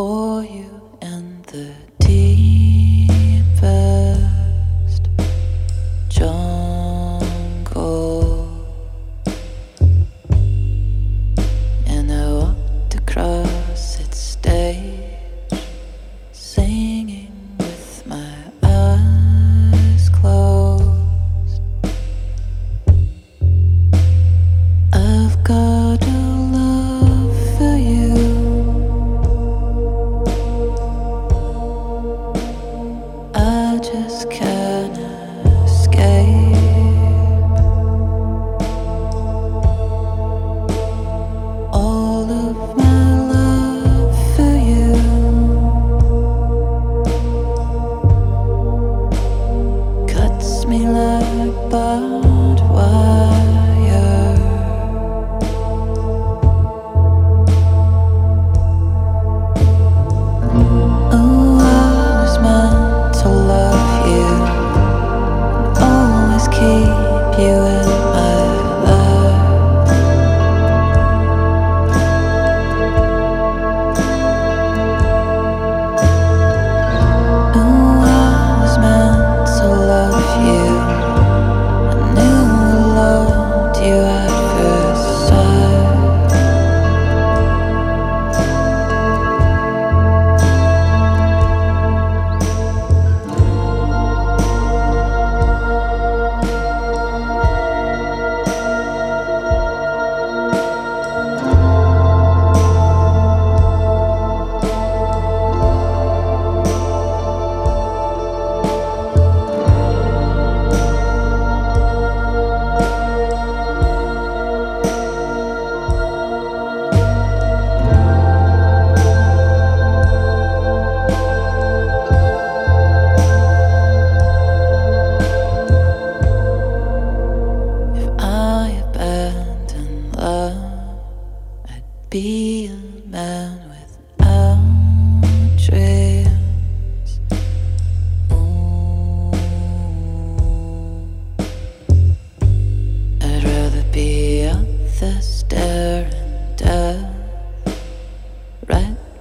for you and the just care.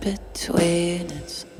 between us.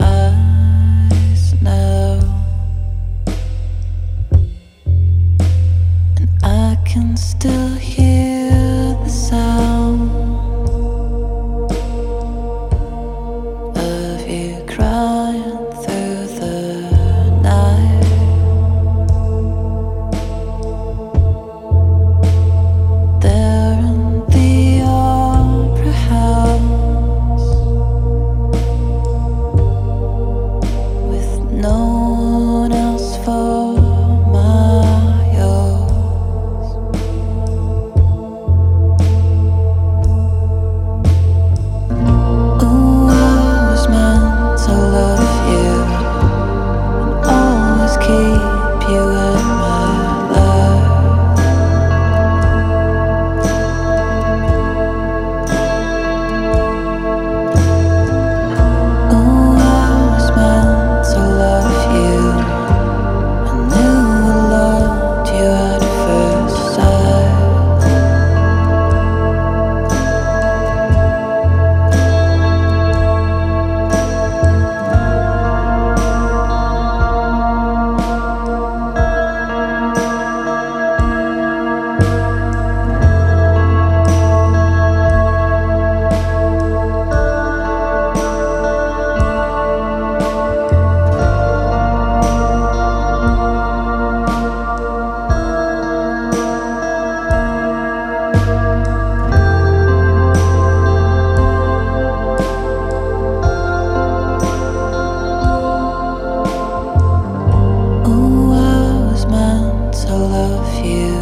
love you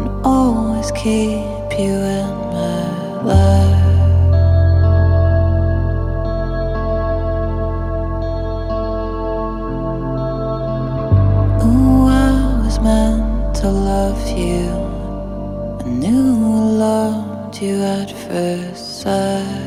and always keep you in my life. Ooh, I was meant to love you. I knew I loved you at first sight.